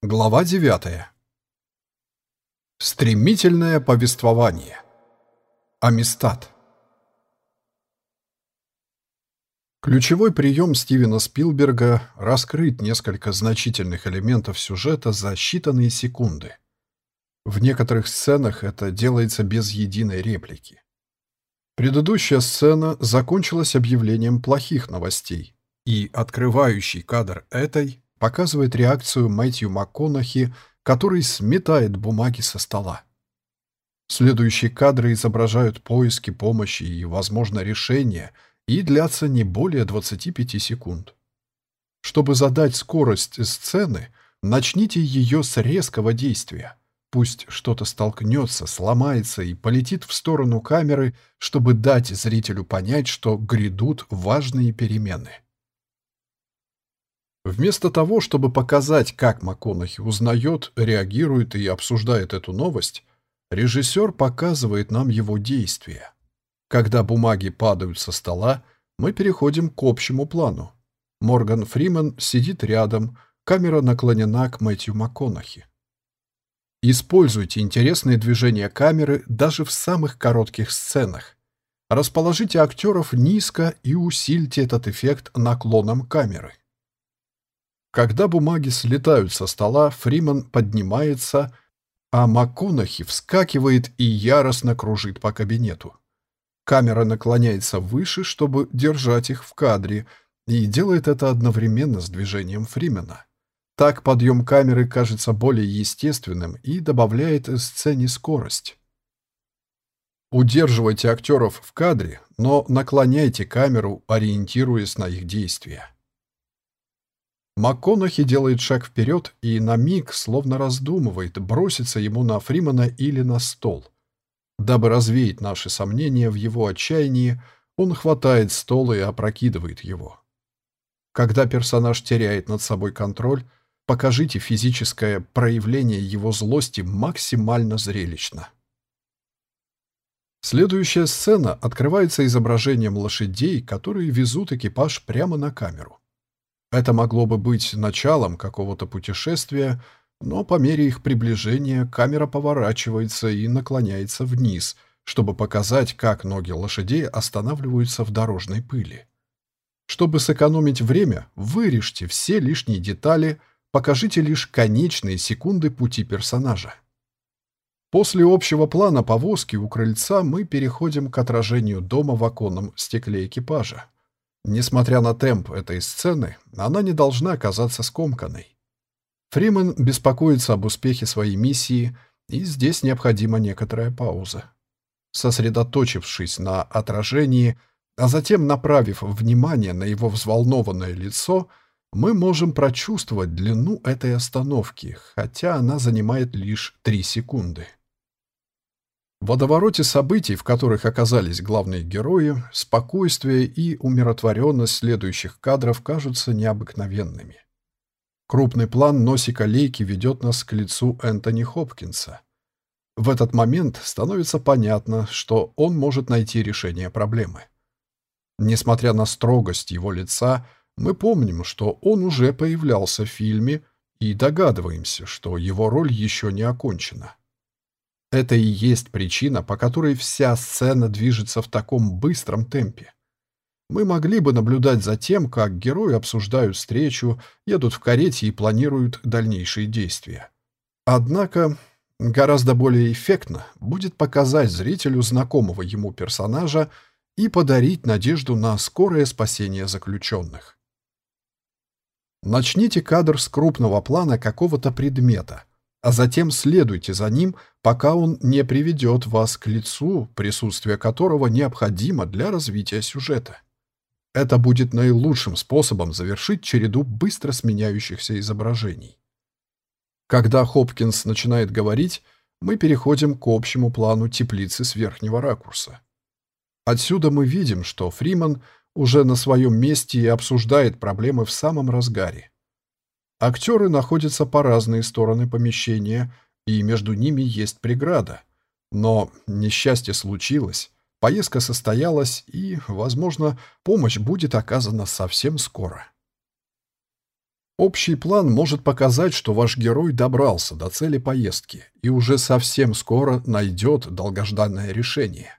Глава 9. Стремительное повествование. Амистад. Ключевой прием Стивена Спилберга — раскрыть несколько значительных элементов сюжета за считанные секунды. В некоторых сценах это делается без единой реплики. Предыдущая сцена закончилась объявлением плохих новостей, и открывающий кадр этой показывает реакцию Мэтью МакКонахи, который сметает бумаги со стола. Следующие кадры изображают поиски помощи и, возможно, решения, и длятся не более 25 секунд. Чтобы задать скорость сцены, начните ее с резкого действия. Пусть что-то столкнется, сломается и полетит в сторону камеры, чтобы дать зрителю понять, что грядут важные перемены. Вместо того, чтобы показать, как МакКонахи узнает, реагирует и обсуждает эту новость, режиссер показывает нам его действия. Когда бумаги падают со стола, мы переходим к общему плану. Морган Фриман сидит рядом, камера наклонена к Мэтью МакКонахи. Используйте интересные движения камеры даже в самых коротких сценах. Расположите актеров низко и усильте этот эффект наклоном камеры. Когда бумаги слетают со стола, Фриман поднимается, а МакКонахи вскакивает и яростно кружит по кабинету. Камера наклоняется выше, чтобы держать их в кадре, и делает это одновременно с движением Фримена. Так подъем камеры кажется более естественным и добавляет сцене скорость. Удерживайте актеров в кадре, но наклоняйте камеру, ориентируясь на их действия. МакКонахи делает шаг вперед и на миг, словно раздумывает, броситься ему на Фримана или на стол. Дабы развеять наши сомнения в его отчаянии, он хватает стол и опрокидывает его. Когда персонаж теряет над собой контроль, покажите физическое проявление его злости максимально зрелищно. Следующая сцена открывается изображением лошадей, которые везут экипаж прямо на камеру. Это могло бы быть началом какого-то путешествия, но по мере их приближения камера поворачивается и наклоняется вниз, чтобы показать, как ноги лошадей останавливаются в дорожной пыли. Чтобы сэкономить время, вырежьте все лишние детали, покажите лишь конечные секунды пути персонажа. После общего плана повозки у крыльца мы переходим к отражению дома в оконном стекле экипажа. Несмотря на темп этой сцены, она не должна оказаться скомканной. Фриман беспокоится об успехе своей миссии, и здесь необходима некоторая пауза. Сосредоточившись на отражении, а затем направив внимание на его взволнованное лицо, мы можем прочувствовать длину этой остановки, хотя она занимает лишь три секунды. В водовороте событий, в которых оказались главные герои, спокойствие и умиротворенность следующих кадров кажутся необыкновенными. Крупный план носика лейки ведет нас к лицу Энтони Хопкинса. В этот момент становится понятно, что он может найти решение проблемы. Несмотря на строгость его лица, мы помним, что он уже появлялся в фильме и догадываемся, что его роль еще не окончена. Это и есть причина, по которой вся сцена движется в таком быстром темпе. Мы могли бы наблюдать за тем, как герои обсуждают встречу, едут в карете и планируют дальнейшие действия. Однако гораздо более эффектно будет показать зрителю знакомого ему персонажа и подарить надежду на скорое спасение заключенных. Начните кадр с крупного плана какого-то предмета, а затем следуйте за ним, пока он не приведет вас к лицу, присутствие которого необходимо для развития сюжета. Это будет наилучшим способом завершить череду быстро сменяющихся изображений. Когда Хопкинс начинает говорить, мы переходим к общему плану теплицы с верхнего ракурса. Отсюда мы видим, что Фриман уже на своем месте и обсуждает проблемы в самом разгаре. Актеры находятся по разные стороны помещения, и между ними есть преграда. Но несчастье случилось, поездка состоялась, и, возможно, помощь будет оказана совсем скоро. Общий план может показать, что ваш герой добрался до цели поездки и уже совсем скоро найдет долгожданное решение.